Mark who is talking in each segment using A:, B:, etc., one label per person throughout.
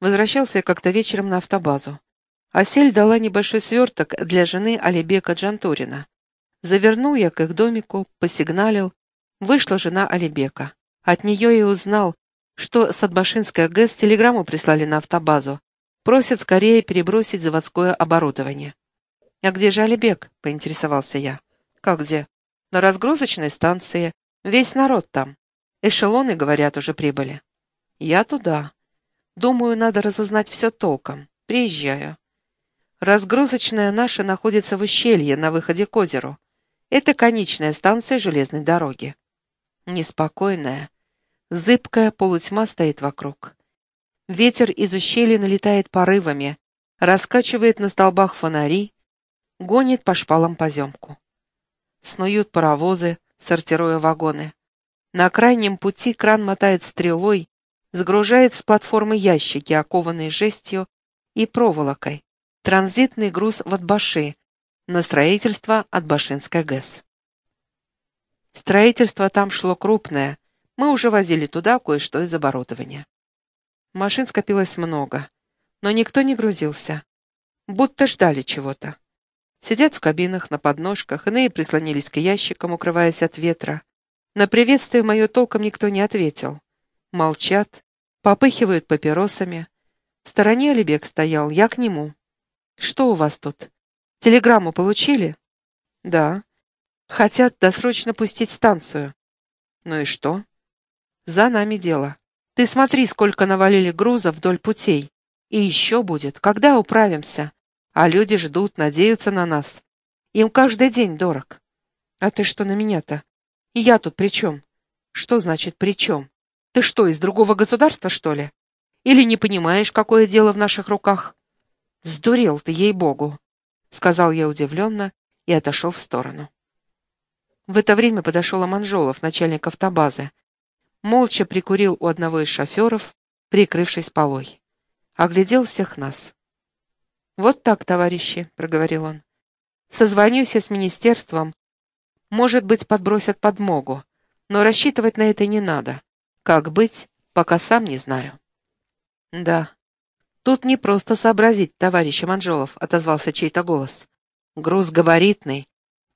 A: Возвращался я как-то вечером на автобазу. Асель дала небольшой сверток для жены Алибека Джантурина. Завернул я к их домику, посигналил. Вышла жена Алибека. От нее я узнал, что с Атбашинской ГЭС телеграмму прислали на автобазу. Просят скорее перебросить заводское оборудование. «А где же Алибек?» — поинтересовался я. «Как где?» «На разгрузочной станции. Весь народ там. Эшелоны, говорят, уже прибыли». «Я туда. Думаю, надо разузнать все толком. Приезжаю». Разгрузочная наша находится в ущелье на выходе к озеру. Это конечная станция железной дороги. Неспокойная, зыбкая полутьма стоит вокруг. Ветер из ущелья налетает порывами, раскачивает на столбах фонари, гонит по шпалам поземку. Снуют паровозы, сортируя вагоны. На крайнем пути кран мотает стрелой, сгружает с платформы ящики, окованные жестью и проволокой, транзитный груз в Атбаши на строительство Атбашинской ГЭС. Строительство там шло крупное, мы уже возили туда кое-что из оборудования. Машин скопилось много, но никто не грузился, будто ждали чего-то. Сидят в кабинах на подножках, иные прислонились к ящикам, укрываясь от ветра. На приветствие мое толком никто не ответил. Молчат, попыхивают папиросами. В стороне Алибек стоял, я к нему. «Что у вас тут? Телеграмму получили?» «Да. Хотят досрочно пустить станцию». «Ну и что?» «За нами дело. Ты смотри, сколько навалили грузов вдоль путей. И еще будет. Когда управимся? А люди ждут, надеются на нас. Им каждый день дорог. А ты что на меня-то? И я тут при чем? Что значит при чем? Ты что, из другого государства, что ли? Или не понимаешь, какое дело в наших руках?» «Сдурел ты, ей-богу!» — сказал я удивленно и отошел в сторону. В это время подошел Аманжолов, начальник автобазы. Молча прикурил у одного из шоферов, прикрывшись полой. Оглядел всех нас. «Вот так, товарищи», — проговорил он. «Созвонюсь я с министерством. Может быть, подбросят подмогу, но рассчитывать на это не надо. Как быть, пока сам не знаю». «Да, «Тут не просто сообразить, товарищ Манжолов», — отозвался чей-то голос. «Груз габаритный.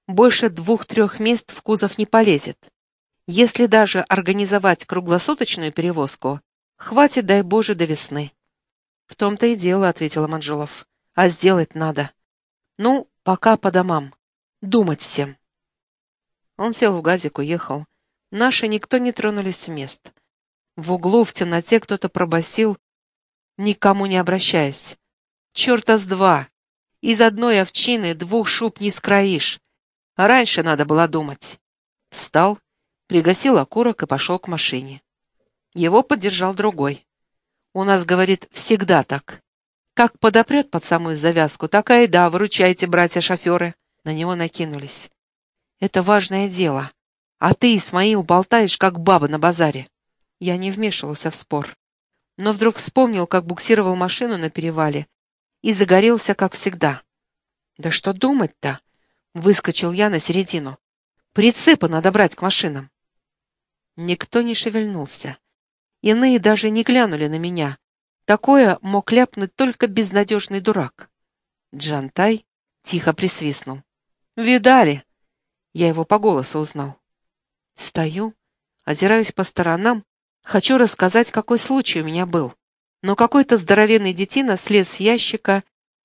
A: Больше двух-трех мест в кузов не полезет. Если даже организовать круглосуточную перевозку, хватит, дай Боже, до весны». «В том-то и дело», — ответила Манжолов. «А сделать надо. Ну, пока по домам. Думать всем». Он сел в газик, уехал. Наши никто не тронулись с мест. В углу в темноте кто-то пробасил никому не обращаясь. «Черта с два! Из одной овчины двух шуб не скроишь. Раньше надо было думать». Встал, пригасил окурок и пошел к машине. Его поддержал другой. «У нас, — говорит, — всегда так. Как подопрет под самую завязку, такая да, выручайте, братья-шоферы». На него накинулись. «Это важное дело. А ты, Исмаил, болтаешь, как баба на базаре». Я не вмешивался в спор но вдруг вспомнил, как буксировал машину на перевале, и загорелся, как всегда. «Да что думать-то?» — выскочил я на середину. «Прицепы надо брать к машинам». Никто не шевельнулся. Иные даже не глянули на меня. Такое мог ляпнуть только безнадежный дурак. Джантай тихо присвистнул. «Видали?» Я его по голосу узнал. Стою, озираюсь по сторонам Хочу рассказать, какой случай у меня был. Но какой-то здоровенный детина слез с ящика,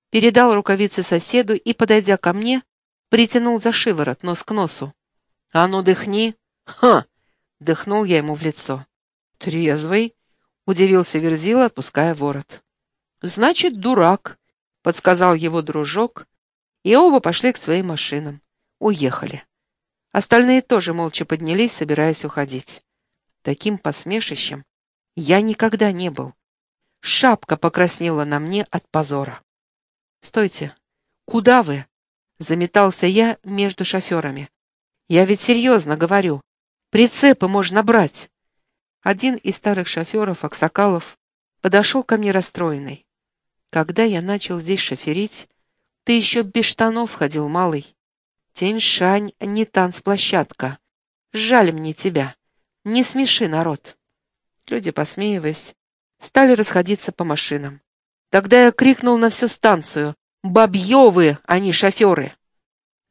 A: передал рукавицы соседу и, подойдя ко мне, притянул за шиворот, нос к носу. «А ну, дыхни!» «Ха!» — дыхнул я ему в лицо. «Трезвый?» — удивился Верзила, отпуская ворот. «Значит, дурак», — подсказал его дружок, и оба пошли к своим машинам. Уехали. Остальные тоже молча поднялись, собираясь уходить. Таким посмешищем я никогда не был. Шапка покраснела на мне от позора. «Стойте! Куда вы?» — заметался я между шоферами. «Я ведь серьезно говорю. Прицепы можно брать». Один из старых шоферов, Аксакалов, подошел ко мне расстроенный. «Когда я начал здесь шоферить, ты еще без штанов ходил, малый. Тень-шань, не танцплощадка. Жаль мне тебя. Не смеши народ. Люди, посмеиваясь, Стали расходиться по машинам. Тогда я крикнул на всю станцию. «Бабье вы, а не шоферы!»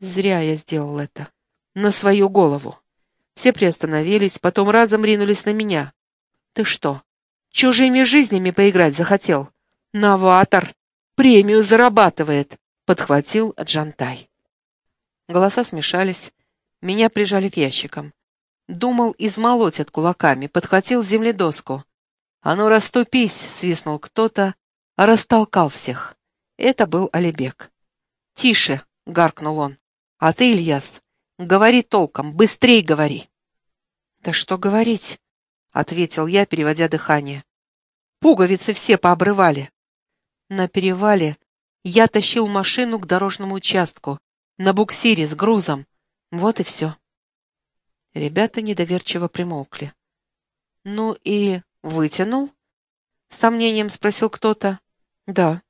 A: Зря я сделал это. На свою голову. Все приостановились, потом разом ринулись на меня. «Ты что, чужими жизнями поиграть захотел? Новатор! Премию зарабатывает!» — подхватил Джантай. Голоса смешались, меня прижали к ящикам. Думал, измолотят кулаками, подхватил земледоску. «А ну, расступись!» — свистнул кто-то, растолкал всех. Это был Алибек. «Тише!» — гаркнул он. «А ты, Ильяс, говори толком, быстрей говори!» «Да что говорить?» — ответил я, переводя дыхание. «Пуговицы все пообрывали!» На перевале я тащил машину к дорожному участку, на буксире с грузом. Вот и все. Ребята недоверчиво примолкли. «Ну и вытянул?» — с сомнением спросил кто-то. «Да.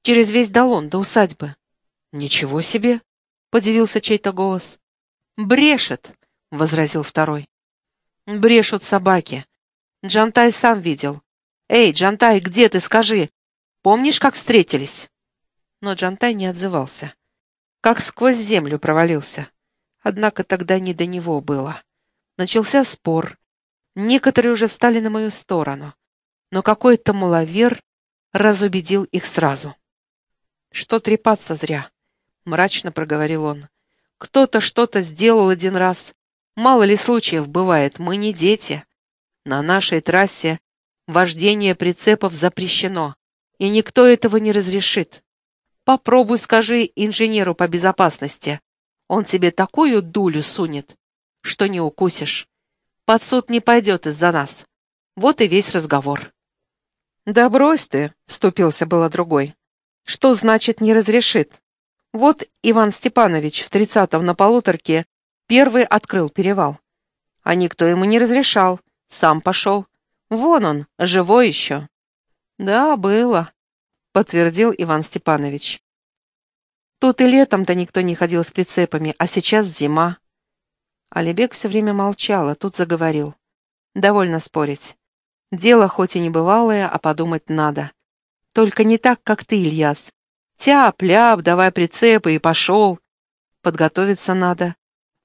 A: Через весь Долон до усадьбы». «Ничего себе!» — подивился чей-то голос. «Брешет!» — возразил второй. «Брешут собаки. Джантай сам видел. Эй, Джантай, где ты, скажи? Помнишь, как встретились?» Но Джантай не отзывался. Как сквозь землю провалился. Однако тогда не до него было. Начался спор. Некоторые уже встали на мою сторону, но какой-то маловер разубедил их сразу. «Что трепаться зря?» — мрачно проговорил он. «Кто-то что-то сделал один раз. Мало ли случаев бывает, мы не дети. На нашей трассе вождение прицепов запрещено, и никто этого не разрешит. Попробуй скажи инженеру по безопасности. Он тебе такую дулю сунет, что не укусишь. Под суд не пойдет из-за нас. Вот и весь разговор. «Да брось ты», — вступился было другой. «Что значит не разрешит? Вот Иван Степанович в тридцатом на полуторке первый открыл перевал. А никто ему не разрешал, сам пошел. Вон он, живой еще». «Да, было», — подтвердил Иван Степанович. «Тут и летом-то никто не ходил с прицепами, а сейчас зима. Алибек все время молчал, а тут заговорил. «Довольно спорить. Дело хоть и не бывалое, а подумать надо. Только не так, как ты, Ильяс. Тяп-ляп, давай прицепы и пошел. Подготовиться надо.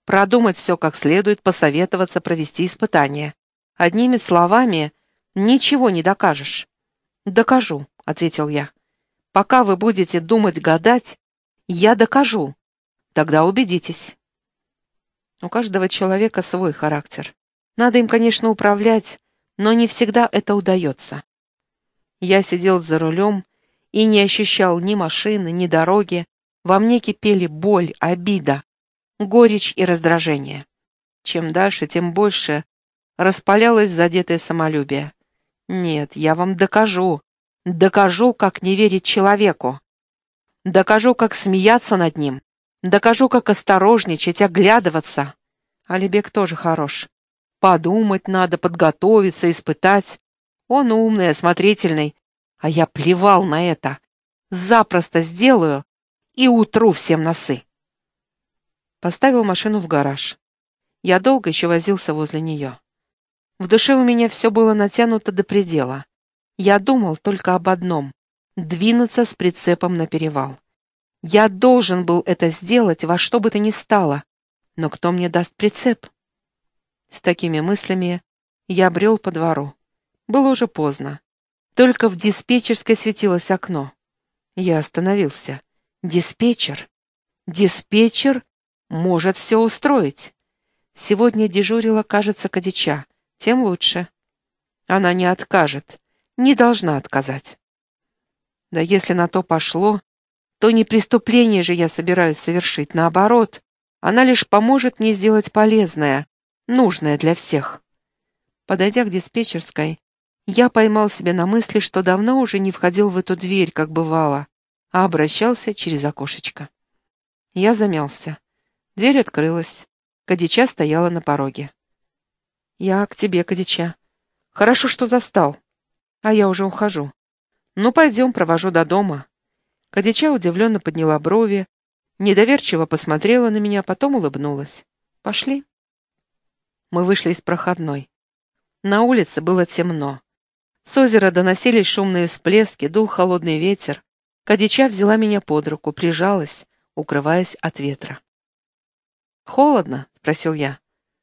A: Продумать все как следует, посоветоваться, провести испытания. Одними словами ничего не докажешь». «Докажу», — ответил я. «Пока вы будете думать-гадать, я докажу. Тогда убедитесь». У каждого человека свой характер. Надо им, конечно, управлять, но не всегда это удается. Я сидел за рулем и не ощущал ни машины, ни дороги. Во мне кипели боль, обида, горечь и раздражение. Чем дальше, тем больше распалялось задетое самолюбие. Нет, я вам докажу. Докажу, как не верить человеку. Докажу, как смеяться над ним. Докажу, как осторожничать, оглядываться. Алибек тоже хорош. Подумать надо, подготовиться, испытать. Он умный, осмотрительный. А я плевал на это. Запросто сделаю и утру всем носы. Поставил машину в гараж. Я долго еще возился возле нее. В душе у меня все было натянуто до предела. Я думал только об одном — двинуться с прицепом на перевал. Я должен был это сделать во что бы то ни стало, но кто мне даст прицеп? С такими мыслями я брел по двору. Было уже поздно. Только в диспетчерской светилось окно. Я остановился. Диспетчер? Диспетчер может все устроить. Сегодня дежурила, кажется, Кадича. Тем лучше. Она не откажет. Не должна отказать. Да если на то пошло, то не преступление же я собираюсь совершить, наоборот, она лишь поможет мне сделать полезное, нужное для всех. Подойдя к диспетчерской, я поймал себя на мысли, что давно уже не входил в эту дверь, как бывало, а обращался через окошечко. Я замялся. Дверь открылась. Кадича стояла на пороге. «Я к тебе, Кадича. Хорошо, что застал. А я уже ухожу. Ну, пойдем, провожу до дома. Кадича удивленно подняла брови, недоверчиво посмотрела на меня, потом улыбнулась. «Пошли». Мы вышли из проходной. На улице было темно. С озера доносились шумные всплески, дул холодный ветер. Кадича взяла меня под руку, прижалась, укрываясь от ветра. «Холодно?» — спросил я.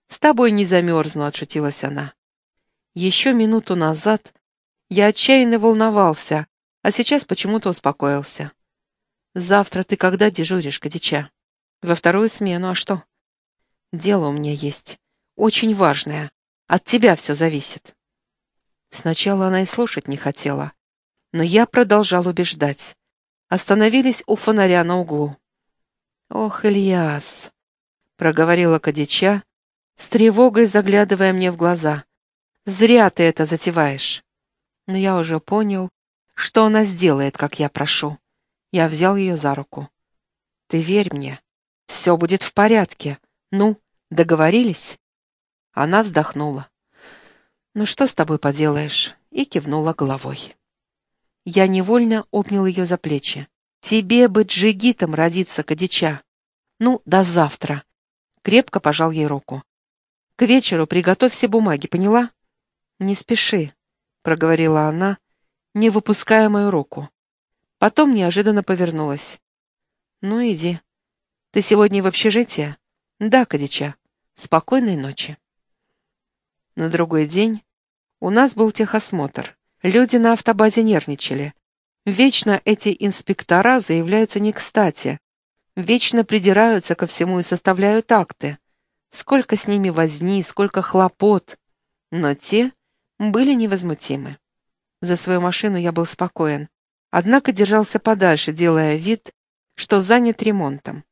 A: «С тобой не замерзну», — отшутилась она. Еще минуту назад я отчаянно волновался, а сейчас почему-то успокоился. «Завтра ты когда дежуришь, Кадича?» «Во вторую смену, а что?» «Дело у меня есть. Очень важное. От тебя все зависит». Сначала она и слушать не хотела, но я продолжал убеждать. Остановились у фонаря на углу. «Ох, Ильяс!» — проговорила Кадича, с тревогой заглядывая мне в глаза. «Зря ты это затеваешь». Но я уже понял, что она сделает, как я прошу. Я взял ее за руку. «Ты верь мне. Все будет в порядке. Ну, договорились?» Она вздохнула. «Ну что с тобой поделаешь?» и кивнула головой. Я невольно обнял ее за плечи. «Тебе бы джигитом родиться, Кадича. Ну, до завтра». Крепко пожал ей руку. «К вечеру приготовь все бумаги, поняла?» «Не спеши», — проговорила она, не выпуская мою руку. Потом неожиданно повернулась. «Ну, иди. Ты сегодня в общежитие?» «Да, Кадича. Спокойной ночи». На другой день у нас был техосмотр. Люди на автобазе нервничали. Вечно эти инспектора заявляются не кстати. Вечно придираются ко всему и составляют акты. Сколько с ними возни, сколько хлопот. Но те были невозмутимы. За свою машину я был спокоен, однако держался подальше, делая вид, что занят ремонтом.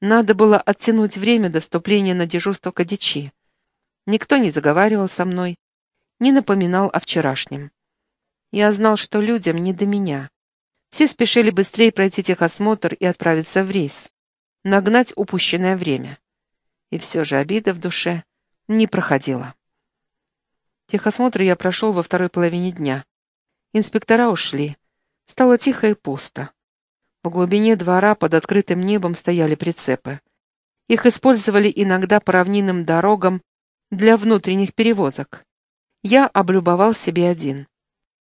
A: Надо было оттянуть время до вступления на дежурство Кадичи. Никто не заговаривал со мной, не напоминал о вчерашнем. Я знал, что людям не до меня. Все спешили быстрее пройти техосмотр и отправиться в рейс, нагнать упущенное время. И все же обида в душе не проходила. Техосмотр я прошел во второй половине дня. Инспектора ушли. Стало тихо и пусто. В глубине двора под открытым небом стояли прицепы. Их использовали иногда по равнинным дорогам для внутренних перевозок я облюбовал себе один.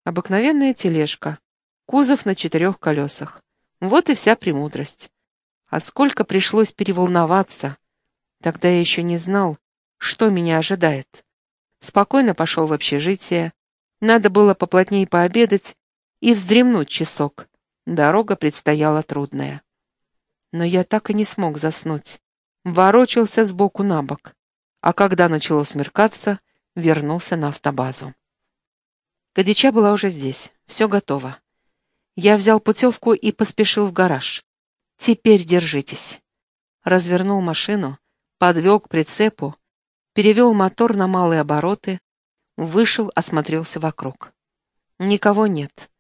A: Обыкновенная тележка, кузов на четырех колесах. Вот и вся премудрость. А сколько пришлось переволноваться. Тогда я еще не знал, что меня ожидает. Спокойно пошел в общежитие. Надо было поплотнее пообедать и вздремнуть часок. Дорога предстояла трудная. Но я так и не смог заснуть. Ворочался сбоку на бок. А когда начало смеркаться, вернулся на автобазу. Кадича была уже здесь, все готово. Я взял путевку и поспешил в гараж. «Теперь держитесь». Развернул машину, подвел к прицепу, перевел мотор на малые обороты, вышел, осмотрелся вокруг. Никого нет.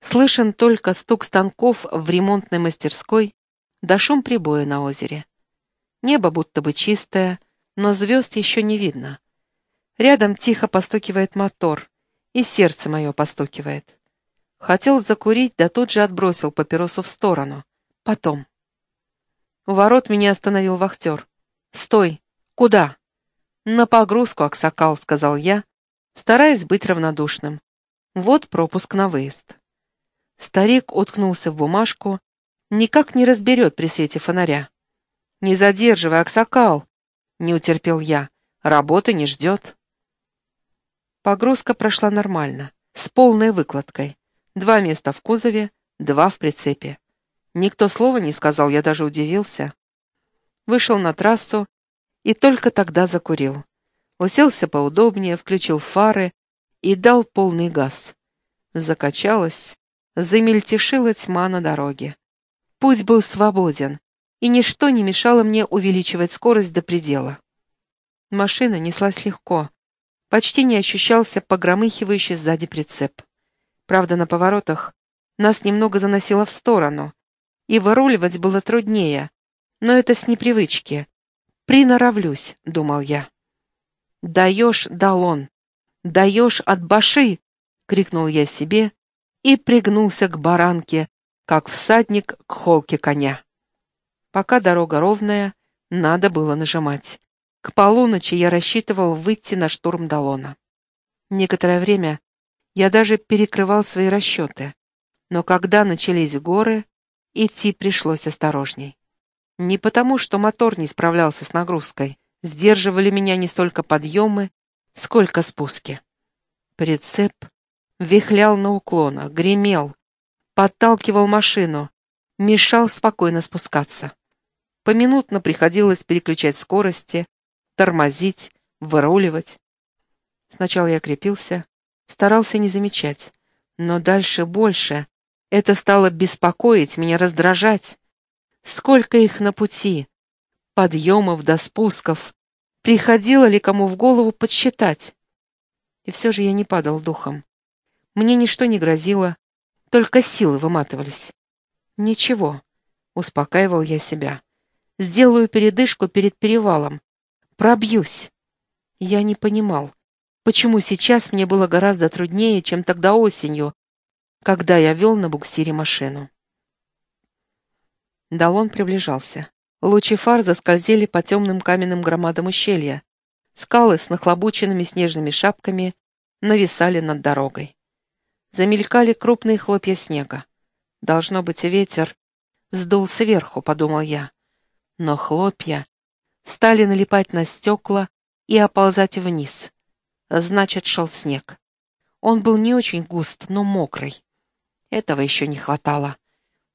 A: Слышен только стук станков в ремонтной мастерской да шум прибоя на озере. Небо будто бы чистое, но звезд еще не видно. Рядом тихо постукивает мотор, и сердце мое постукивает. Хотел закурить, да тут же отбросил папиросу в сторону. Потом. У ворот меня остановил вахтер. «Стой! Куда?» «На погрузку, Аксакал», — сказал я, стараясь быть равнодушным. «Вот пропуск на выезд». Старик уткнулся в бумажку, никак не разберет при свете фонаря. «Не задерживай, Аксакал!» — не утерпел я. «Работа не ждет». Погрузка прошла нормально, с полной выкладкой. Два места в кузове, два в прицепе. Никто слова не сказал, я даже удивился. Вышел на трассу и только тогда закурил. Уселся поудобнее, включил фары и дал полный газ. Закачалась, замельтешила тьма на дороге. Путь был свободен, и ничто не мешало мне увеличивать скорость до предела. Машина неслась легко, почти не ощущался погромыхивающий сзади прицеп. Правда, на поворотах нас немного заносило в сторону, и выруливать было труднее, но это с непривычки. «Приноровлюсь», — думал я. «Даешь, дал он! Даешь от баши!» — крикнул я себе и пригнулся к баранке, как всадник к холке коня. Пока дорога ровная, надо было нажимать. К полуночи я рассчитывал выйти на штурм Далона. Некоторое время Я даже перекрывал свои расчеты. Но когда начались горы, идти пришлось осторожней. Не потому, что мотор не справлялся с нагрузкой. Сдерживали меня не столько подъемы, сколько спуски. Прицеп вихлял на уклонах, гремел, подталкивал машину, мешал спокойно спускаться. Поминутно приходилось переключать скорости, тормозить, выруливать. Сначала я крепился, старался не замечать, но дальше больше. Это стало беспокоить, меня раздражать. Сколько их на пути, подъемов до спусков. Приходило ли кому в голову подсчитать? И все же я не падал духом. Мне ничто не грозило, только силы выматывались. Ничего, успокаивал я себя. Сделаю передышку перед перевалом. Пробьюсь. Я не понимал, почему сейчас мне было гораздо труднее, чем тогда осенью, когда я вел на буксире машину. Далон приближался. Лучи фар заскользили по темным каменным громадам ущелья. Скалы с нахлобученными снежными шапками нависали над дорогой. Замелькали крупные хлопья снега. Должно быть, ветер сдул сверху, подумал я. Но хлопья стали налипать на стекла и оползать вниз. Значит, шел снег. Он был не очень густ, но мокрый. Этого еще не хватало.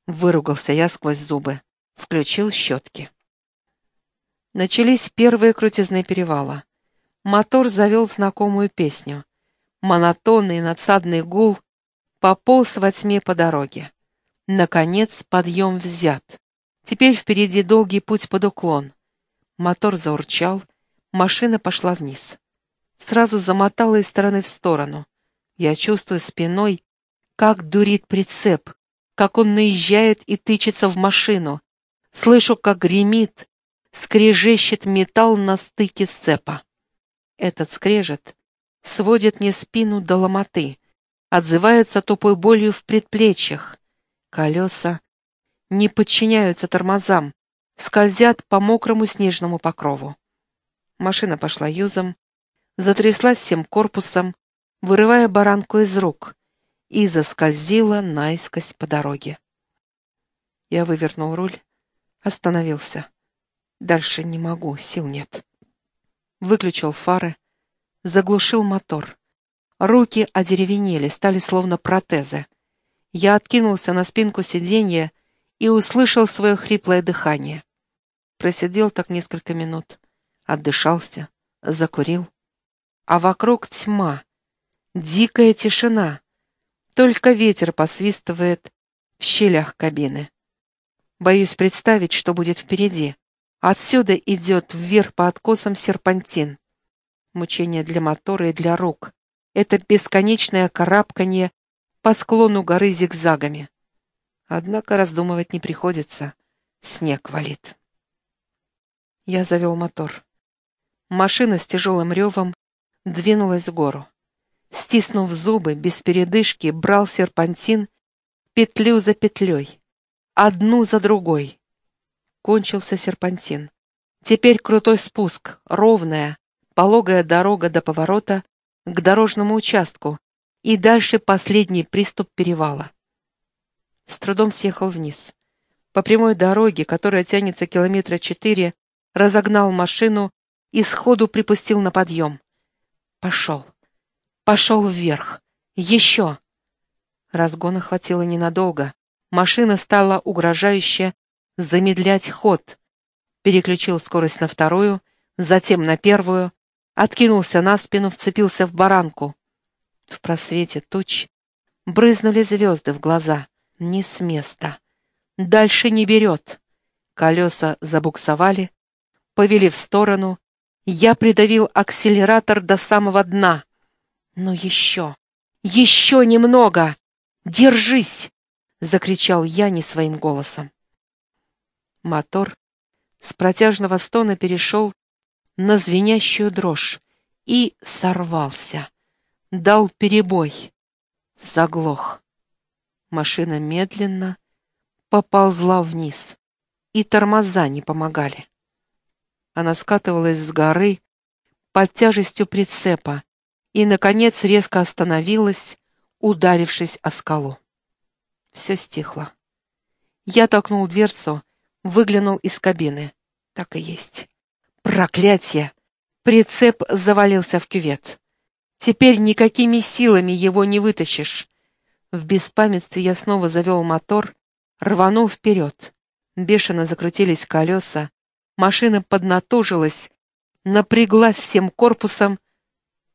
A: Выругался я сквозь зубы. Включил щетки. Начались первые крутизны перевала. Мотор завел знакомую песню. Монотонный надсадный гул пополз во тьме по дороге. Наконец подъем взят. Теперь впереди долгий путь под уклон. Мотор заурчал, машина пошла вниз. Сразу замотала из стороны в сторону. Я чувствую спиной, как дурит прицеп, как он наезжает и тычется в машину. Слышу, как гремит, скрежещет металл на стыке сцепа. Этот скрежет сводит мне спину до ломоты отзывается тупой болью в предплечьях. Колеса не подчиняются тормозам, скользят по мокрому снежному покрову. Машина пошла юзом, затряслась всем корпусом, вырывая баранку из рук, и заскользила наискось по дороге. Я вывернул руль, остановился. Дальше не могу, сил нет. Выключил фары, заглушил мотор. Руки одеревенели, стали словно протезы. Я откинулся на спинку сиденья и услышал свое хриплое дыхание. Просидел так несколько минут, отдышался, закурил. А вокруг тьма, дикая тишина. Только ветер посвистывает в щелях кабины. Боюсь представить, что будет впереди. Отсюда идет вверх по откосам серпантин. Мучение для мотора и для рук это бесконечное карабканье по склону горы зигзагами. Однако раздумывать не приходится. Снег валит. Я завел мотор. Машина с тяжелым ревом двинулась в гору. Стиснув зубы, без передышки, брал серпантин петлю за петлей, одну за другой. Кончился серпантин. Теперь крутой спуск, ровная, пологая дорога до поворота, к дорожному участку и дальше последний приступ перевала. С трудом съехал вниз. По прямой дороге, которая тянется километра четыре, разогнал машину и сходу припустил на подъем. Пошел. Пошел вверх. Еще. Разгона хватило ненадолго. Машина стала угрожающе замедлять ход. Переключил скорость на вторую, затем на первую, откинулся на спину, вцепился в баранку. В просвете туч брызнули звезды в глаза. Не с места. Дальше не берет. Колеса забуксовали, повели в сторону. Я придавил акселератор до самого дна. Но еще, еще немного! Держись! Закричал я не своим голосом. Мотор с протяжного стона перешел на звенящую дрожь и сорвался. Дал перебой. Заглох. Машина медленно поползла вниз, и тормоза не помогали. Она скатывалась с горы под тяжестью прицепа и, наконец, резко остановилась, ударившись о скалу. Все стихло. Я толкнул дверцу, выглянул из кабины. Так и есть. Проклятие! Прицеп завалился в кювет. Теперь никакими силами его не вытащишь. В беспамятстве я снова завел мотор, рванул вперед. Бешено закрутились колеса, машина поднатужилась, напряглась всем корпусом,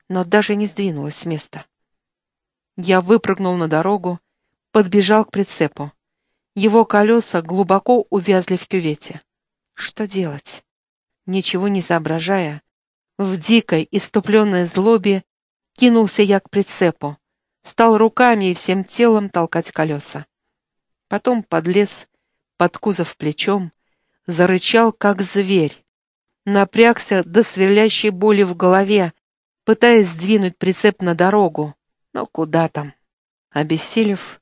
A: но даже не сдвинулась с места. Я выпрыгнул на дорогу, подбежал к прицепу. Его колеса глубоко увязли в кювете. Что делать? Ничего не соображая, в дикой, иступленной злобе кинулся я к прицепу, стал руками и всем телом толкать колеса. Потом подлез под кузов плечом, зарычал, как зверь, напрягся до сверлящей боли в голове, пытаясь сдвинуть прицеп на дорогу, но куда там. Обессилев,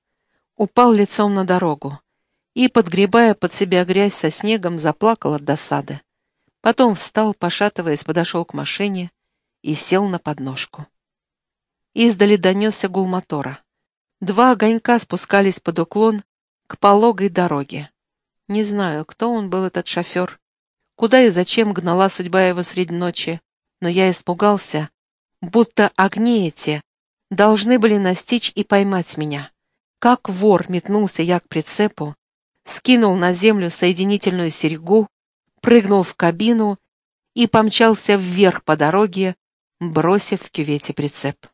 A: упал лицом на дорогу и, подгребая под себя грязь со снегом, заплакал от досады. Потом встал, пошатываясь, подошел к машине и сел на подножку. Издали донесся гул мотора. Два огонька спускались под уклон к пологой дороге. Не знаю, кто он был, этот шофер, куда и зачем гнала судьба его среди ночи, но я испугался, будто огни эти должны были настичь и поймать меня. Как вор метнулся я к прицепу, скинул на землю соединительную серьгу, прыгнул в кабину и помчался вверх по дороге, бросив в кювете прицеп.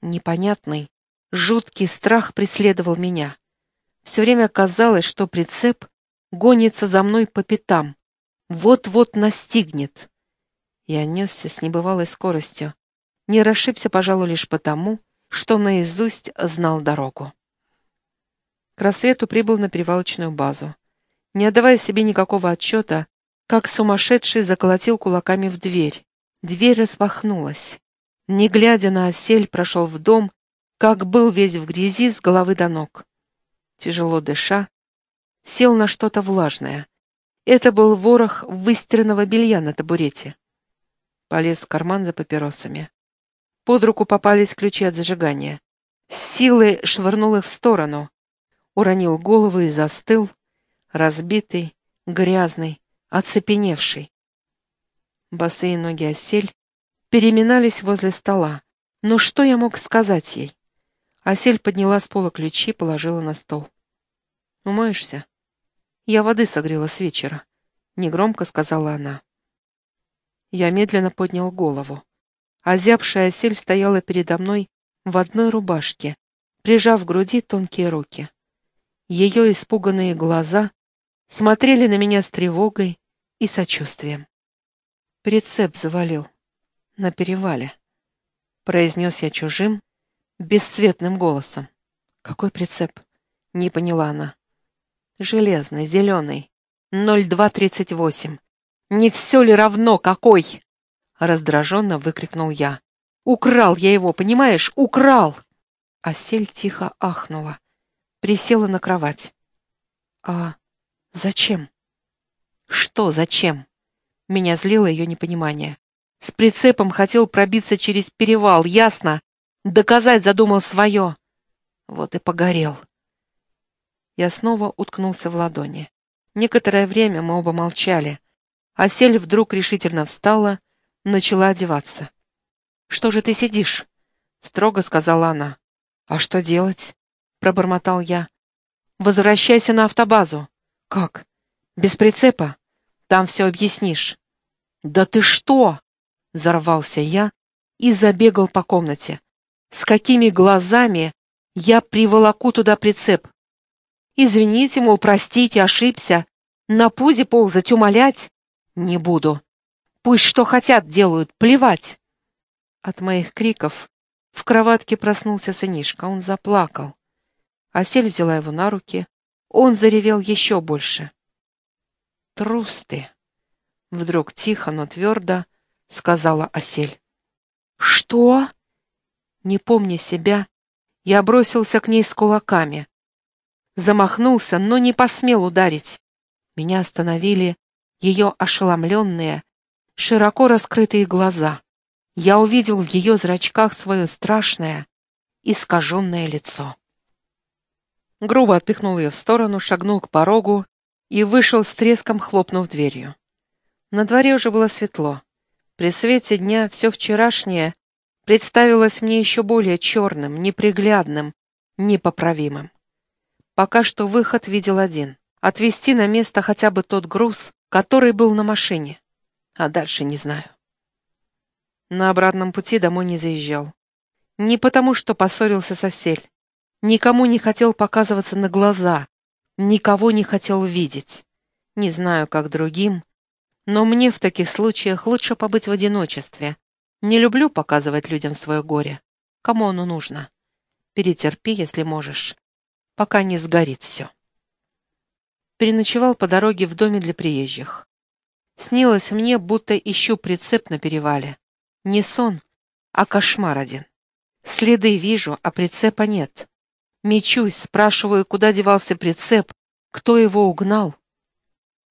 A: Непонятный, жуткий страх преследовал меня. Все время казалось, что прицеп гонится за мной по пятам, вот-вот настигнет. Я несся с небывалой скоростью, не расшибся, пожалуй, лишь потому, что наизусть знал дорогу. К рассвету прибыл на перевалочную базу. Не отдавая себе никакого отчета, как сумасшедший заколотил кулаками в дверь. Дверь распахнулась. Не глядя на осель, прошел в дом, как был весь в грязи с головы до ног тяжело дыша, сел на что-то влажное. Это был ворох выстиранного белья на табурете. Полез в карман за папиросами. Под руку попались ключи от зажигания. С силой швырнул их в сторону. Уронил голову и застыл, разбитый, грязный, оцепеневший. Босые ноги осель переминались возле стола. Но что я мог сказать ей? Асель подняла с пола ключи, положила на стол. «Умоешься?» «Я воды согрела с вечера», — негромко сказала она. Я медленно поднял голову. Озябшая осель стояла передо мной в одной рубашке, прижав к груди тонкие руки. Ее испуганные глаза смотрели на меня с тревогой и сочувствием. «Прицеп завалил. На перевале», — произнес я чужим, бесцветным голосом. «Какой прицеп?» — не поняла она. «Железный, зеленый, 0238. Не все ли равно, какой?» Раздраженно выкрикнул я. «Украл я его, понимаешь? Украл!» Асель тихо ахнула, присела на кровать. «А зачем?» «Что зачем?» Меня злило ее непонимание. «С прицепом хотел пробиться через перевал, ясно? Доказать задумал свое. Вот и погорел. Я снова уткнулся в ладони. Некоторое время мы оба молчали. А Сель вдруг решительно встала, начала одеваться. «Что же ты сидишь?» — строго сказала она. «А что делать?» — пробормотал я. «Возвращайся на автобазу». «Как? Без прицепа? Там все объяснишь». «Да ты что?» — взорвался я и забегал по комнате. С какими глазами я приволоку туда прицеп? Извините, мол, простите, ошибся. На пузе ползать, умолять? Не буду. Пусть что хотят делают, плевать. От моих криков в кроватке проснулся сынишка, он заплакал. Асель взяла его на руки, он заревел еще больше. «Трус ты!» — вдруг тихо, но твердо сказала Асель. «Что?» Не помня себя, я бросился к ней с кулаками. Замахнулся, но не посмел ударить. Меня остановили ее ошеломленные, широко раскрытые глаза. Я увидел в ее зрачках свое страшное, искаженное лицо. Грубо отпихнул ее в сторону, шагнул к порогу и вышел с треском, хлопнув дверью. На дворе уже было светло. При свете дня все вчерашнее представилось мне еще более черным, неприглядным, непоправимым. Пока что выход видел один — отвезти на место хотя бы тот груз, который был на машине. А дальше не знаю. На обратном пути домой не заезжал. Не потому, что поссорился со Сель. Никому не хотел показываться на глаза, никого не хотел видеть. Не знаю, как другим, но мне в таких случаях лучше побыть в одиночестве. Не люблю показывать людям свое горе. Кому оно нужно? Перетерпи, если можешь, пока не сгорит все. Переночевал по дороге в доме для приезжих. Снилось мне, будто ищу прицеп на перевале. Не сон, а кошмар один. Следы вижу, а прицепа нет. Мечусь, спрашиваю, куда девался прицеп, кто его угнал.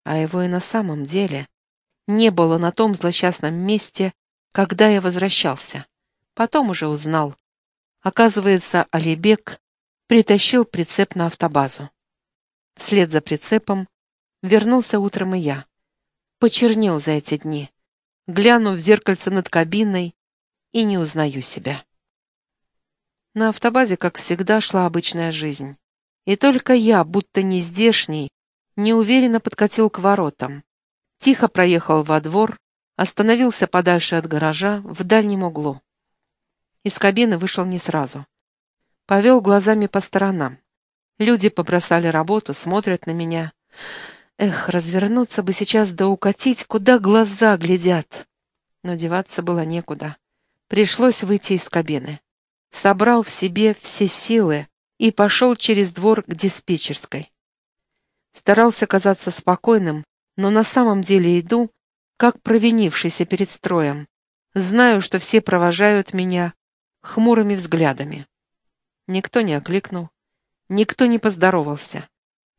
A: А его и на самом деле не было на том злосчастном месте, когда я возвращался. Потом уже узнал. Оказывается, Алибек притащил прицеп на автобазу. Вслед за прицепом вернулся утром и я. Почернел за эти дни. Гляну в зеркальце над кабиной и не узнаю себя. На автобазе, как всегда, шла обычная жизнь. И только я, будто не здешний, неуверенно подкатил к воротам. Тихо проехал во двор, остановился подальше от гаража, в дальнем углу. Из кабины вышел не сразу. Повел глазами по сторонам. Люди побросали работу, смотрят на меня. Эх, развернуться бы сейчас да укатить, куда глаза глядят. Но деваться было некуда. Пришлось выйти из кабины собрал в себе все силы и пошел через двор к диспетчерской. Старался казаться спокойным, но на самом деле иду, как провинившийся перед строем. Знаю, что все провожают меня хмурыми взглядами. Никто не окликнул, никто не поздоровался.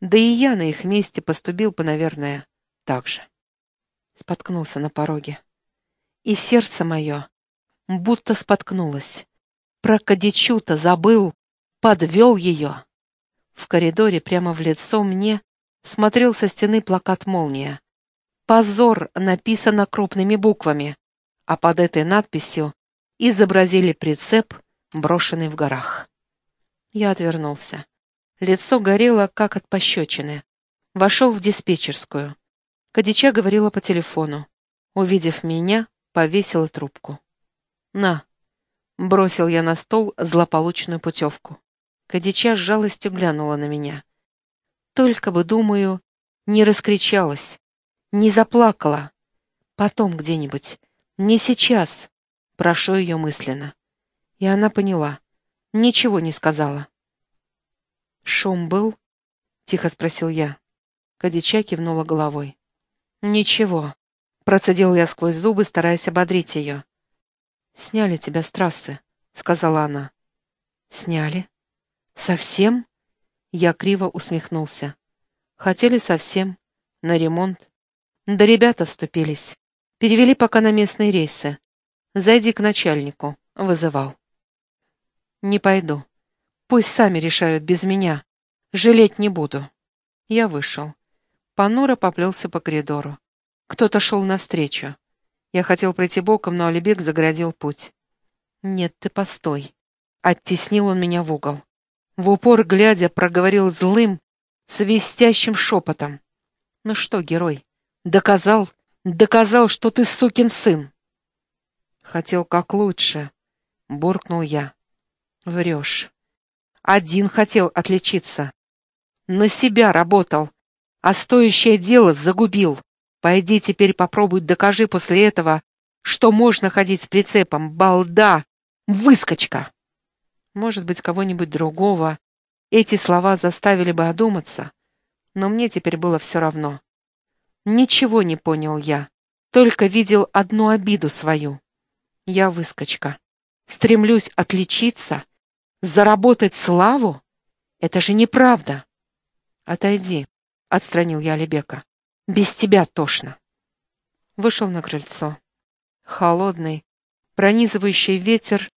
A: Да и я на их месте поступил бы, наверное, так же. Споткнулся на пороге. И сердце мое будто споткнулось. Про Кадичу-то забыл, подвел ее. В коридоре прямо в лицо мне смотрел со стены плакат «Молния». «Позор» написано крупными буквами, а под этой надписью изобразили прицеп, брошенный в горах. Я отвернулся. Лицо горело, как от пощечины. Вошел в диспетчерскую. Кадича говорила по телефону. Увидев меня, повесила трубку. «На, Бросил я на стол злополучную путевку. Кадича с жалостью глянула на меня. Только бы, думаю, не раскричалась, не заплакала. Потом где-нибудь. Не сейчас. Прошу ее мысленно. И она поняла. Ничего не сказала. «Шум был?» — тихо спросил я. Кадича кивнула головой. «Ничего», — процедил я сквозь зубы, стараясь ободрить ее. «Сняли тебя с трассы», — сказала она. «Сняли? Совсем?» Я криво усмехнулся. «Хотели совсем. На ремонт. Да ребята вступились. Перевели пока на местные рейсы. Зайди к начальнику», — вызывал. «Не пойду. Пусть сами решают без меня. Жалеть не буду». Я вышел. Панура поплелся по коридору. Кто-то шел навстречу. Я хотел пройти боком, но Алибек загородил путь. «Нет, ты постой». Оттеснил он меня в угол. В упор глядя, проговорил злым, свистящим шепотом. «Ну что, герой, доказал, доказал, что ты сукин сын!» «Хотел как лучше», — буркнул я. «Врешь. Один хотел отличиться. На себя работал, а стоящее дело загубил. Пойди теперь попробуй докажи после этого, что можно ходить с прицепом, балда, выскочка. Может быть, кого-нибудь другого эти слова заставили бы одуматься, но мне теперь было все равно. Ничего не понял я, только видел одну обиду свою. Я выскочка. Стремлюсь отличиться, заработать славу? Это же неправда. Отойди, — отстранил я Алибека. Без тебя тошно. Вышел на крыльцо. Холодный, пронизывающий ветер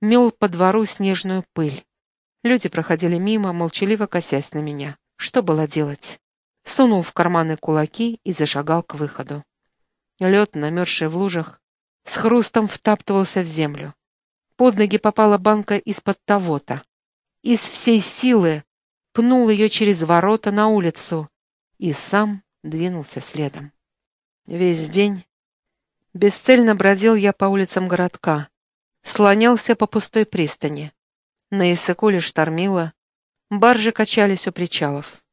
A: мел по двору снежную пыль. Люди проходили мимо, молчаливо косясь на меня. Что было делать? Сунул в карманы кулаки и зашагал к выходу. Лед, намерзший в лужах, с хрустом втаптывался в землю. Под ноги попала банка из-под того-то. Из всей силы пнул ее через ворота на улицу и сам двинулся следом. Весь день бесцельно бродил я по улицам городка, слонялся по пустой пристани. На Исыкуле штормило, баржи качались у причалов.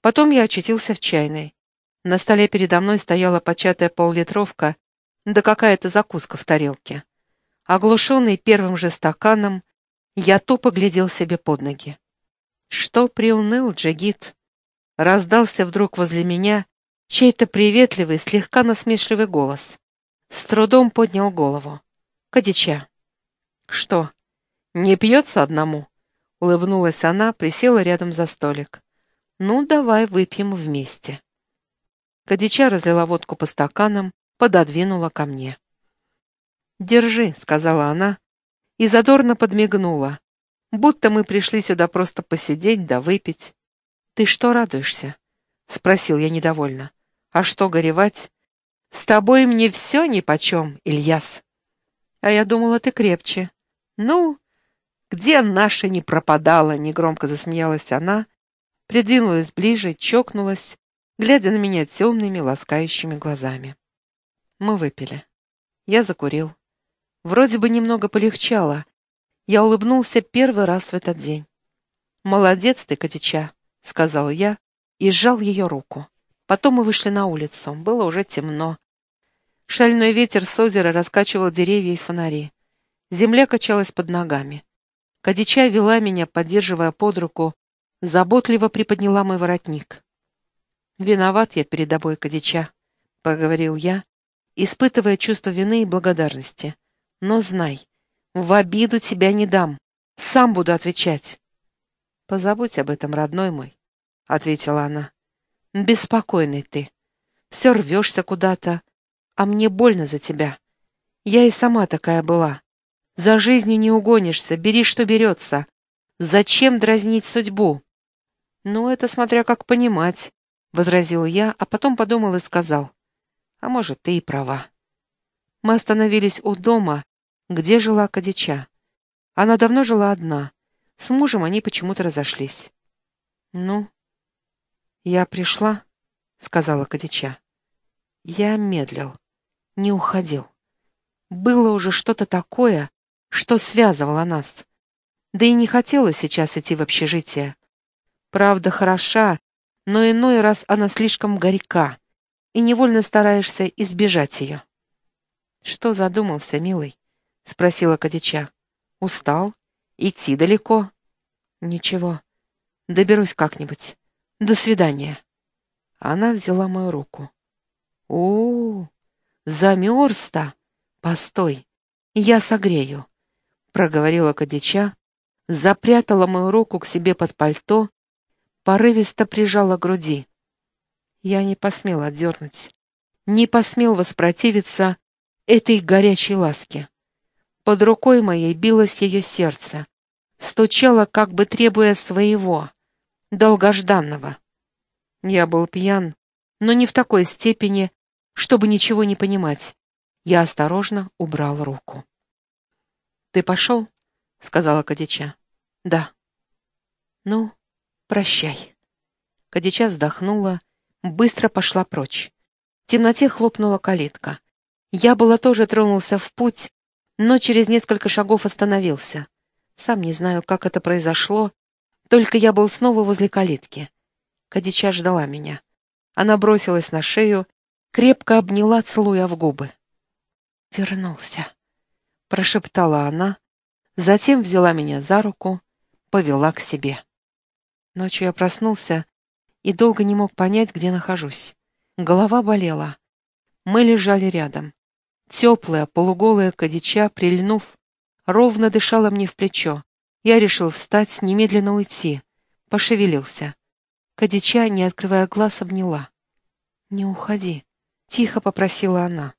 A: Потом я очутился в чайной. На столе передо мной стояла початая поллитровка, да какая-то закуска в тарелке. Оглушенный первым же стаканом, я тупо глядел себе под ноги. Что приуныл Джагит? Раздался вдруг возле меня чей-то приветливый, слегка насмешливый голос. С трудом поднял голову. Кадича. «Что, не пьется одному?» Улыбнулась она, присела рядом за столик. «Ну, давай выпьем вместе». Кадича разлила водку по стаканам, пододвинула ко мне. «Держи», — сказала она, и задорно подмигнула, будто мы пришли сюда просто посидеть да выпить. «Ты что радуешься?» — спросил я недовольно. «А что горевать? С тобой мне все нипочем, Ильяс. А я думала, ты крепче. Ну, где наша не пропадала?» — негромко засмеялась она, придвинулась ближе, чокнулась глядя на меня темными, ласкающими глазами. Мы выпили. Я закурил. Вроде бы немного полегчало. Я улыбнулся первый раз в этот день. «Молодец ты, Катича», — сказал я и сжал ее руку. Потом мы вышли на улицу. Было уже темно. Шальной ветер с озера раскачивал деревья и фонари. Земля качалась под ногами. Кадича вела меня, поддерживая под руку, заботливо приподняла мой воротник. «Виноват я перед тобой, Кадича», — поговорил я, испытывая чувство вины и благодарности. «Но знай, в обиду тебя не дам, сам буду отвечать». «Позабудь об этом, родной мой», — ответила она. «Беспокойный ты. Все рвешься куда-то, а мне больно за тебя. Я и сама такая была. За жизнью не угонишься, бери, что берется. Зачем дразнить судьбу?» «Ну, это смотря как понимать», возразил я, а потом подумал и сказал. А может, ты и права. Мы остановились у дома, где жила Кадича. Она давно жила одна. С мужем они почему-то разошлись. «Ну, я пришла», — сказала Кадича. Я медлил, не уходил. Было уже что-то такое, что связывало нас. Да и не хотелось сейчас идти в общежитие. Правда хороша, но иной раз она слишком горька, и невольно стараешься избежать ее. «Что задумался, милый?» — спросила Кадича. «Устал? Идти далеко?» «Ничего. Доберусь как-нибудь. До свидания». Она взяла мою руку. у, -у, замерз-то! Постой, я согрею», — проговорила Кадича, запрятала мою руку к себе под пальто порывисто прижала к груди. Я не посмел отдернуть, не посмел воспротивиться этой горячей ласке. Под рукой моей билось ее сердце, стучало, как бы требуя своего, долгожданного. Я был пьян, но не в такой степени, чтобы ничего не понимать. Я осторожно убрал руку. «Ты пошел?» — сказала Кадича. «Да». «Ну, «Прощай». Кадича вздохнула, быстро пошла прочь. В темноте хлопнула калитка. Я было тоже тронулся в путь, но через несколько шагов остановился. Сам не знаю, как это произошло, только я был снова возле калитки. Кадича ждала меня. Она бросилась на шею, крепко обняла, целуя в губы. «Вернулся», — прошептала она, затем взяла меня за руку, повела к себе. Ночью я проснулся и долго не мог понять, где нахожусь. Голова болела. Мы лежали рядом. Теплая, полуголая кадича, прильнув, ровно дышала мне в плечо. Я решил встать, немедленно уйти. Пошевелился. Кадича, не открывая глаз, обняла. «Не уходи», — тихо попросила она.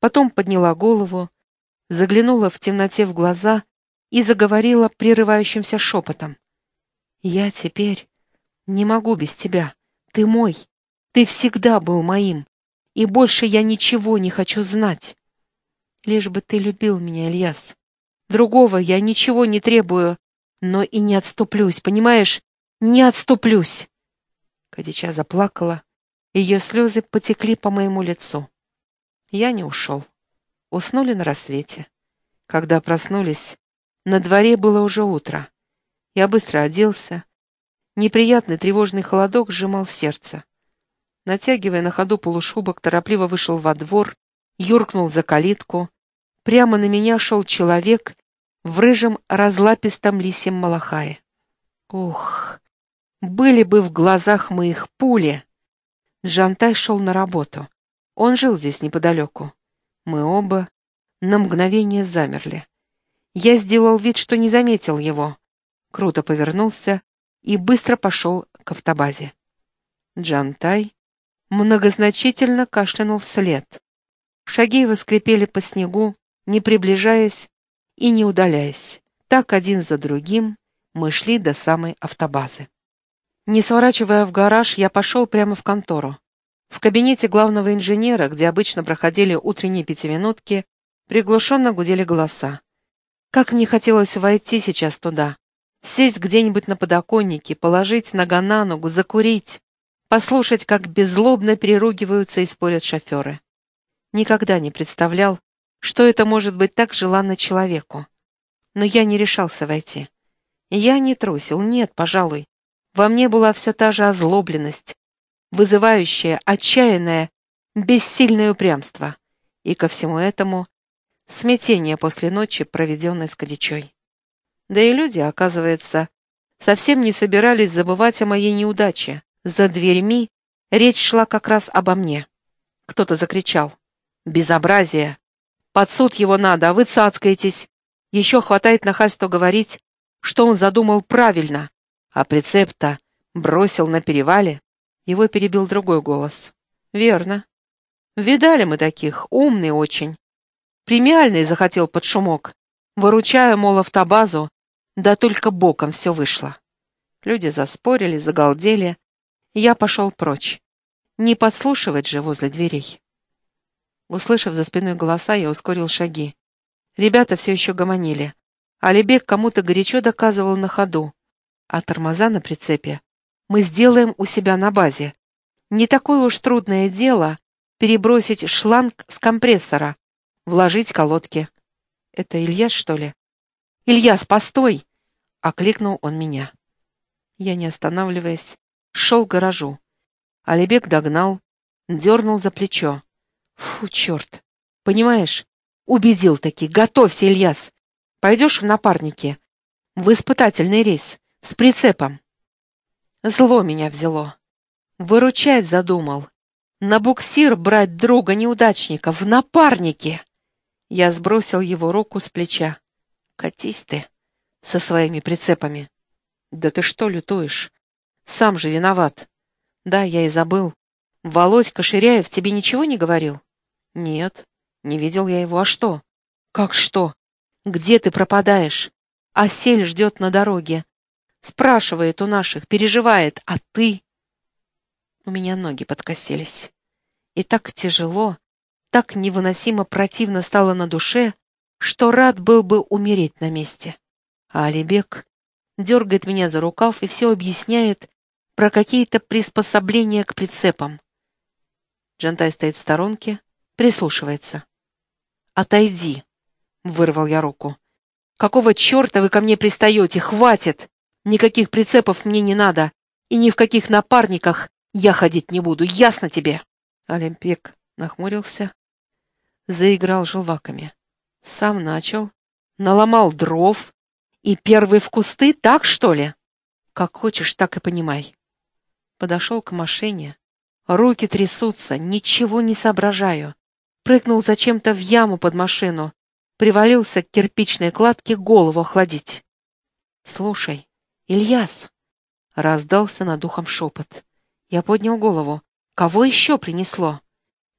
A: Потом подняла голову, заглянула в темноте в глаза и заговорила прерывающимся шепотом. «Я теперь не могу без тебя. Ты мой. Ты всегда был моим. И больше я ничего не хочу знать. Лишь бы ты любил меня, Ильяс. Другого я ничего не требую, но и не отступлюсь, понимаешь? Не отступлюсь!» Кадича заплакала, ее слезы потекли по моему лицу. Я не ушел. Уснули на рассвете. Когда проснулись, на дворе было уже утро. Я быстро оделся. Неприятный тревожный холодок сжимал сердце. Натягивая на ходу полушубок, торопливо вышел во двор, юркнул за калитку. Прямо на меня шел человек в рыжем разлапистом лисьем малахае. Ух, были бы в глазах моих пули! Жантай шел на работу. Он жил здесь неподалеку. Мы оба на мгновение замерли. Я сделал вид, что не заметил его. Круто повернулся и быстро пошел к автобазе. Джантай многозначительно кашлянул вслед. Шаги его скрипели по снегу, не приближаясь и не удаляясь. Так один за другим мы шли до самой автобазы. Не сворачивая в гараж, я пошел прямо в контору. В кабинете главного инженера, где обычно проходили утренние пятиминутки, приглушенно гудели голоса. Как мне хотелось войти сейчас туда, сесть где-нибудь на подоконнике, положить нога на ногу, закурить, послушать, как беззлобно переругиваются и спорят шоферы. Никогда не представлял, что это может быть так желанно человеку. Но я не решался войти. Я не трусил, нет, пожалуй. Во мне была все та же озлобленность, вызывающее, отчаянное, бессильное упрямство. И ко всему этому смятение после ночи, проведенной с Кадичой. Да и люди, оказывается, совсем не собирались забывать о моей неудаче. За дверьми речь шла как раз обо мне. Кто-то закричал. «Безобразие! Под суд его надо, а вы цацкаетесь! Еще хватает нахальства говорить, что он задумал правильно, а прицеп-то бросил на перевале. Его перебил другой голос. «Верно. Видали мы таких, умный очень. Премиальный захотел под шумок, выручая, мол, автобазу, да только боком все вышло». Люди заспорили, загалдели. Я пошел прочь. Не подслушивать же возле дверей. Услышав за спиной голоса, я ускорил шаги. Ребята все еще гомонили. Алибек кому-то горячо доказывал на ходу. А тормоза на прицепе мы сделаем у себя на базе. Не такое уж трудное дело перебросить шланг с компрессора, вложить колодки. Это Ильяс, что ли? «Ильяс, постой!» — окликнул он меня. Я, не останавливаясь, шел к гаражу. Алибек догнал, дернул за плечо. Фу, черт! Понимаешь, убедил таки. Готовься, Ильяс. Пойдешь в напарники. В испытательный рейс. С прицепом. Зло меня взяло. Выручать задумал. На буксир брать друга-неудачника, в напарнике. Я сбросил его руку с плеча. Катись ты со своими прицепами. Да ты что лютуешь? Сам же виноват. Да, я и забыл. Володька Ширяев тебе ничего не говорил? Нет, не видел я его. А что? Как что? Где ты пропадаешь? Осель ждет на дороге. Спрашивает у наших, переживает, а ты... У меня ноги подкосились. И так тяжело, так невыносимо противно стало на душе, что рад был бы умереть на месте. А Алибек дергает меня за рукав и все объясняет про какие-то приспособления к прицепам. Джантай стоит в сторонке, прислушивается. «Отойди!» — вырвал я руку. «Какого черта вы ко мне пристаете? Хватит! Никаких прицепов мне не надо, и ни в каких напарниках я ходить не буду, ясно тебе?» Олимпик нахмурился, заиграл желваками. Сам начал, наломал дров, и первый в кусты, так что ли? Как хочешь, так и понимай. Подошел к машине, руки трясутся, ничего не соображаю. Прыгнул зачем-то в яму под машину, привалился к кирпичной кладке голову охладить. «Слушай, «Ильяс!» — раздался над ухом шепот. Я поднял голову. «Кого еще принесло?»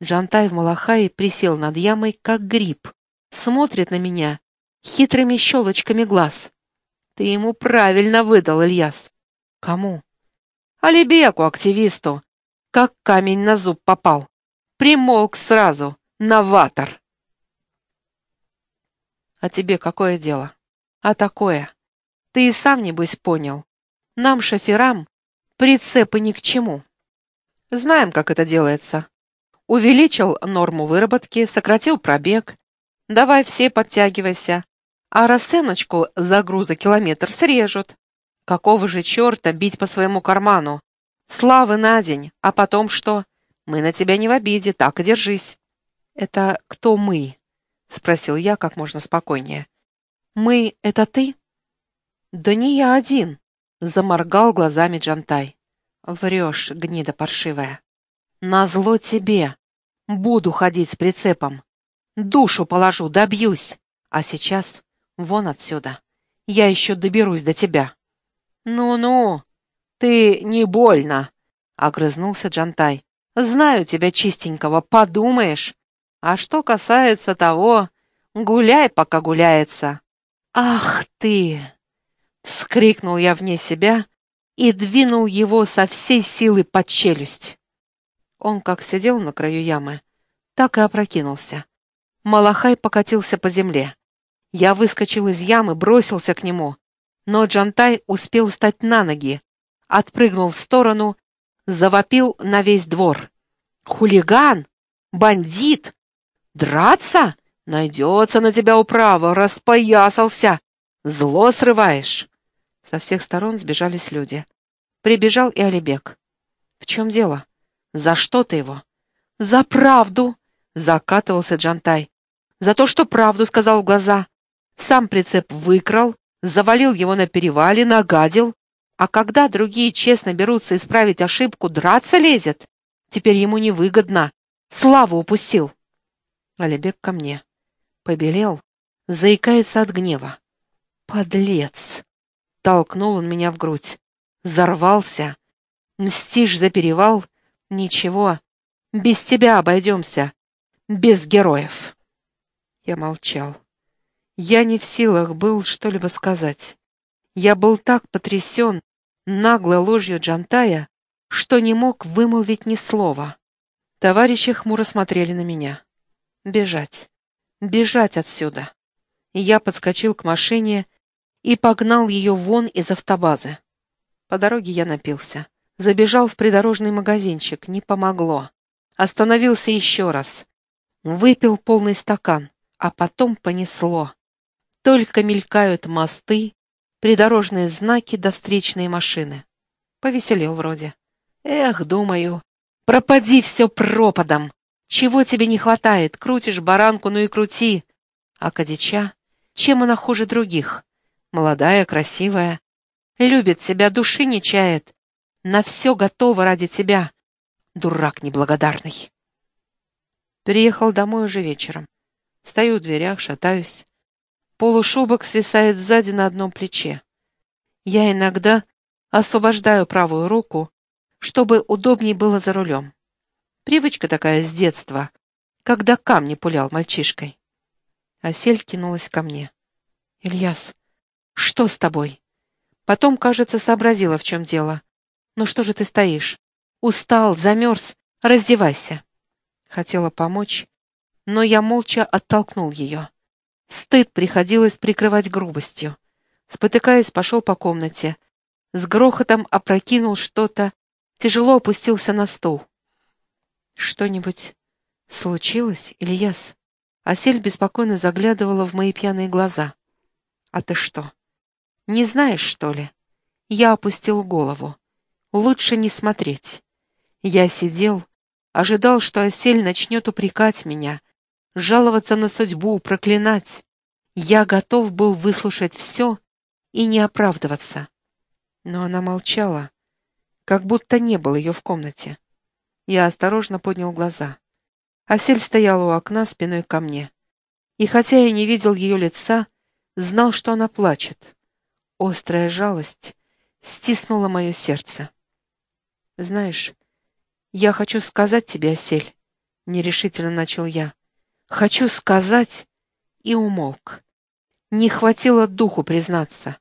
A: Джантай в Малахае присел над ямой, как гриб. Смотрит на меня хитрыми щелочками глаз. Ты ему правильно выдал, Ильяс. Кому? Алибеку, активисту. Как камень на зуб попал. Примолк сразу. Новатор. А тебе какое дело? А такое. Ты и сам, небось, понял. Нам, шоферам, прицепы ни к чему. Знаем, как это делается. Увеличил норму выработки, сократил пробег. Давай все подтягивайся. А расценочку за груза километр срежут. Какого же черта бить по своему карману? Славы на день, а потом что? Мы на тебя не в обиде, так и держись. Это кто мы? — спросил я как можно спокойнее. «Мы — это ты?» «Да не я один», — заморгал глазами Джантай. «Врешь, гнида паршивая. Назло тебе. Буду ходить с прицепом. Душу положу, добьюсь. А сейчас вон отсюда. Я еще доберусь до тебя». «Ну-ну, ты не больно», — огрызнулся Джантай. «Знаю тебя чистенького, подумаешь. А что касается того, гуляй, пока гуляется. Ах ты! Вскрикнул я вне себя и двинул его со всей силы под челюсть. Он как сидел на краю ямы, так и опрокинулся. Малахай покатился по земле. Я выскочил из ямы, бросился к нему, но Джантай успел встать на ноги, отпрыгнул в сторону, завопил на весь двор. «Хулиган! Бандит! Драться? Найдется на тебя управа, распоясался. Зло срываешь. Со всех сторон сбежались люди. Прибежал и Алибек. В чем дело? За что ты его? За правду, закатывался Джантай. За то, что правду сказал в глаза. Сам прицеп выкрал, завалил его на перевале, нагадил. А когда другие честно берутся исправить ошибку, драться лезет. Теперь ему невыгодно. Славу упустил. Алибек ко мне. Побелел, заикается от гнева. «Подлец!» Толкнул он меня в грудь. Зарвался. «Мстишь за перевал? Ничего. Без тебя обойдемся. Без героев». Я молчал. Я не в силах был что-либо сказать. Я был так потрясен наглой ложью Джантая, что не мог вымолвить ни слова. Товарищи хмуро смотрели на меня. Бежать. Бежать отсюда. Я подскочил к машине и погнал ее вон из автобазы. По дороге я напился. Забежал в придорожный магазинчик. Не помогло. Остановился еще раз. Выпил полный стакан, а потом понесло. Только мелькают мосты, придорожные знаки да встречные машины. Повеселел вроде. Эх, думаю, пропади все пропадом. Чего тебе не хватает? Крутишь баранку, ну и крути. А Кадича? Чем она хуже других? Молодая, красивая. Любит тебя, души не чает. На все готова ради тебя. Дурак неблагодарный. Приехал домой уже вечером. Стою в дверях, шатаюсь. Полушубок свисает сзади на одном плече. Я иногда освобождаю правую руку, чтобы удобней было за рулем. Привычка такая с детства, когда камни пулял мальчишкой. Асель кинулась ко мне. «Ильяс, что с тобой?» Потом, кажется, сообразила, в чем дело. «Ну что же ты стоишь? Устал, замерз. Раздевайся». Хотела помочь, но я молча оттолкнул ее. Стыд приходилось прикрывать грубостью. Спотыкаясь, пошел по комнате. С грохотом опрокинул что-то, тяжело опустился на стул. «Что-нибудь случилось, Ильяс?» Асель беспокойно заглядывала в мои пьяные глаза. «А ты что, не знаешь, что ли?» Я опустил голову. «Лучше не смотреть». Я сидел, ожидал, что Осель начнет упрекать меня, жаловаться на судьбу, проклинать. Я готов был выслушать все и не оправдываться. Но она молчала, как будто не было ее в комнате. Я осторожно поднял глаза. Асель стояла у окна спиной ко мне. И хотя я не видел ее лица, знал, что она плачет. Острая жалость стиснула мое сердце. «Знаешь, я хочу сказать тебе, Асель», — нерешительно начал я. «Хочу сказать...» и умолк. Не хватило духу признаться.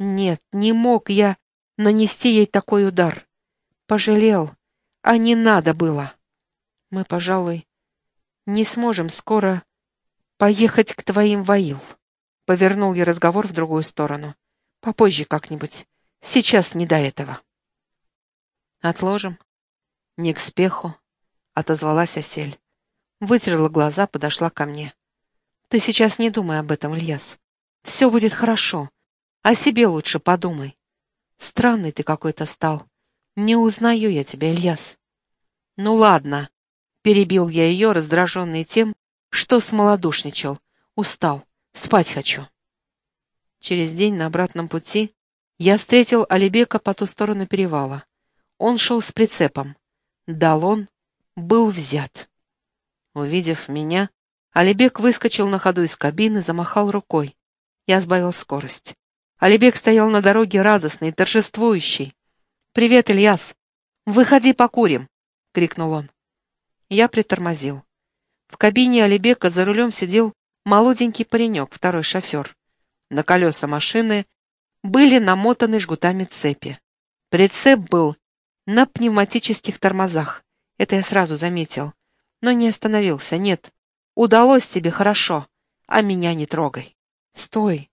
A: Нет, не мог я нанести ей такой удар. Пожалел, а не надо было. Мы, пожалуй, не сможем скоро поехать к твоим воил. Повернул я разговор в другую сторону. Попозже как-нибудь. Сейчас не до этого. Отложим. Не к спеху, отозвалась Осель. Вытерла глаза, подошла ко мне. Ты сейчас не думай об этом, Ильяс. Все будет хорошо. О себе лучше подумай. Странный ты какой-то стал. Не узнаю я тебя, Ильяс. Ну ладно, перебил я ее, раздраженный тем, что смолодушничал. Устал, спать хочу. Через день на обратном пути я встретил Алибека по ту сторону перевала. Он шел с прицепом. Далон был взят. Увидев меня, Алибек выскочил на ходу из кабины, замахал рукой. Я сбавил скорость. Алибек стоял на дороге радостный, торжествующий. «Привет, Ильяс! Выходи, покурим!» — крикнул он. Я притормозил. В кабине Алибека за рулем сидел молоденький паренек, второй шофер. На колеса машины были намотаны жгутами цепи. Прицеп был на пневматических тормозах. Это я сразу заметил. Но не остановился, нет. Удалось тебе хорошо, а меня не трогай. Стой!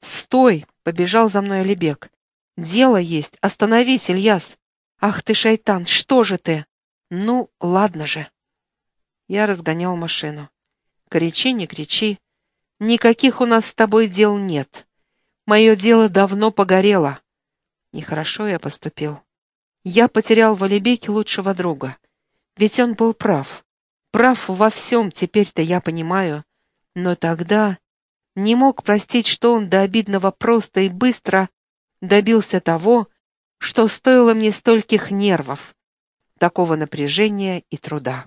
A: Стой! Побежал за мной Алибек. «Дело есть! Остановись, Ильяс! Ах ты, шайтан, что же ты? Ну, ладно же!» Я разгонял машину. «Кричи, не кричи. Никаких у нас с тобой дел нет. Мое дело давно погорело. Нехорошо я поступил. Я потерял в Алибеке лучшего друга. Ведь он был прав. Прав во всем, теперь-то я понимаю. Но тогда не мог простить, что он до обидного просто и быстро добился того, что стоило мне стольких нервов, такого напряжения и труда.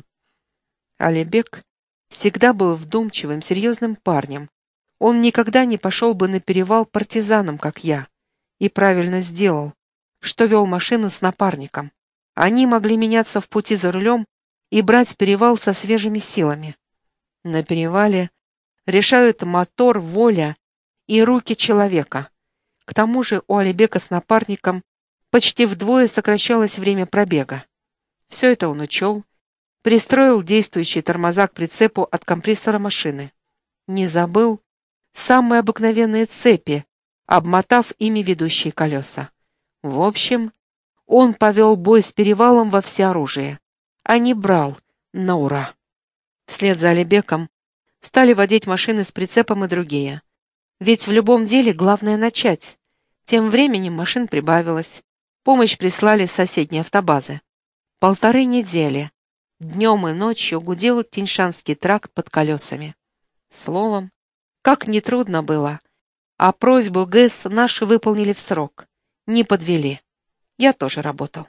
A: Алибек всегда был вдумчивым, серьезным парнем. Он никогда не пошел бы на перевал партизаном, как я, и правильно сделал, что вел машину с напарником. Они могли меняться в пути за рулем и брать перевал со свежими силами. На перевале решают мотор, воля и руки человека. К тому же у Алибека с напарником почти вдвое сокращалось время пробега. Все это он учел, пристроил действующие тормоза к прицепу от компрессора машины. Не забыл самые обыкновенные цепи, обмотав ими ведущие колеса. В общем, он повел бой с перевалом во всеоружие, а не брал на ура. Вслед за Алибеком Стали водить машины с прицепом и другие. Ведь в любом деле главное начать. Тем временем машин прибавилось. Помощь прислали с соседней автобазы. Полторы недели. Днем и ночью гудел Тиньшанский тракт под колесами. Словом, как нетрудно было. А просьбу ГЭС наши выполнили в срок. Не подвели. Я тоже работал.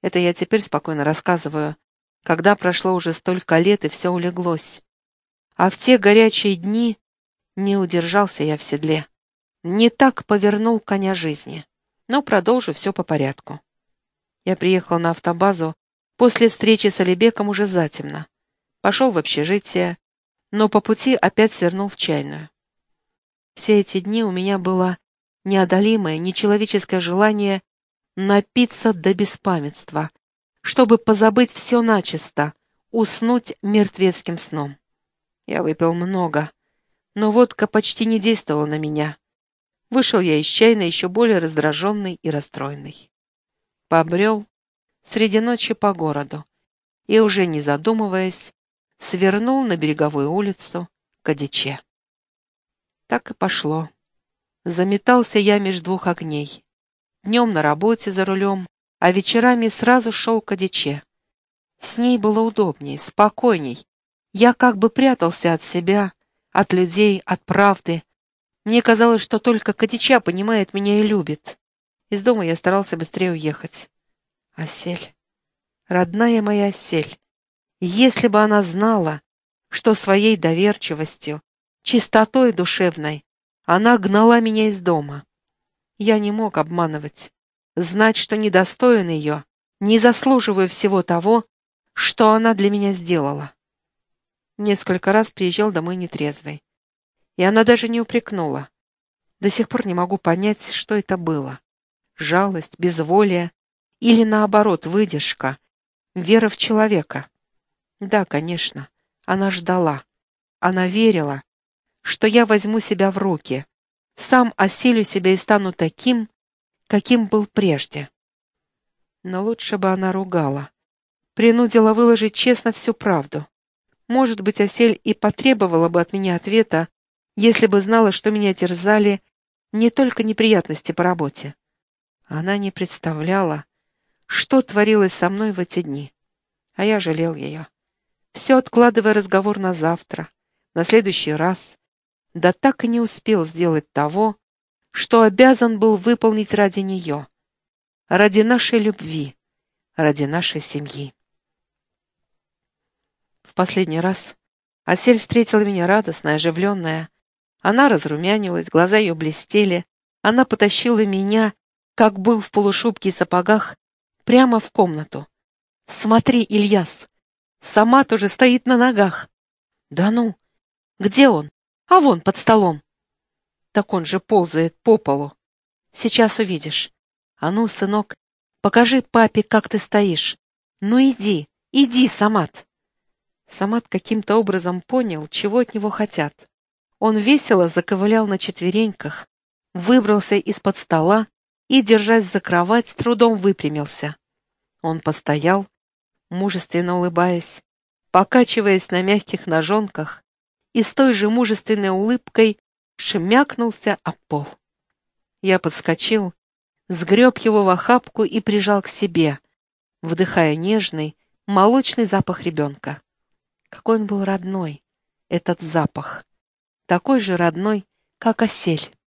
A: Это я теперь спокойно рассказываю, когда прошло уже столько лет и все улеглось. А в те горячие дни не удержался я в седле. Не так повернул коня жизни. Но продолжу все по порядку. Я приехал на автобазу после встречи с Алибеком уже затемно. Пошел в общежитие, но по пути опять свернул в чайную. Все эти дни у меня было неодолимое, нечеловеческое желание напиться до беспамятства, чтобы позабыть все начисто, уснуть мертвецким сном. Я выпил много, но водка почти не действовала на меня. Вышел я из чайной еще более раздраженный и расстроенный. Побрел среди ночи по городу и, уже не задумываясь, свернул на береговую улицу к Одиче. Так и пошло. Заметался я между двух огней. Днем на работе за рулем, а вечерами сразу шел к Одиче. С ней было удобней, спокойней, я как бы прятался от себя, от людей, от правды. Мне казалось, что только Катича понимает меня и любит. Из дома я старался быстрее уехать. Осель, родная моя Осель, если бы она знала, что своей доверчивостью, чистотой душевной она гнала меня из дома. Я не мог обманывать, знать, что недостоин ее, не заслуживаю всего того, что она для меня сделала. Несколько раз приезжал домой нетрезвый. И она даже не упрекнула. До сих пор не могу понять, что это было. Жалость, безволие или, наоборот, выдержка, вера в человека. Да, конечно, она ждала. Она верила, что я возьму себя в руки, сам осилю себя и стану таким, каким был прежде. Но лучше бы она ругала, принудила выложить честно всю правду. Может быть, Осель и потребовала бы от меня ответа, если бы знала, что меня терзали не только неприятности по работе. Она не представляла, что творилось со мной в эти дни. А я жалел ее. Все откладывая разговор на завтра, на следующий раз, да так и не успел сделать того, что обязан был выполнить ради нее, ради нашей любви, ради нашей семьи. В последний раз Асель встретила меня радостная, оживленная. Она разрумянилась, глаза ее блестели. Она потащила меня, как был в полушубке и сапогах, прямо в комнату. «Смотри, Ильяс, сама тоже стоит на ногах». «Да ну! Где он?» А вон, под столом. Так он же ползает по полу. Сейчас увидишь. А ну, сынок, покажи папе, как ты стоишь. Ну иди, иди, Самат. Самат каким-то образом понял, чего от него хотят. Он весело заковылял на четвереньках, выбрался из-под стола и, держась за кровать, с трудом выпрямился. Он постоял, мужественно улыбаясь, покачиваясь на мягких ножонках, и с той же мужественной улыбкой шмякнулся об пол. Я подскочил, сгреб его в охапку и прижал к себе, вдыхая нежный, молочный запах ребенка. Какой он был родной, этот запах, такой же родной, как осель.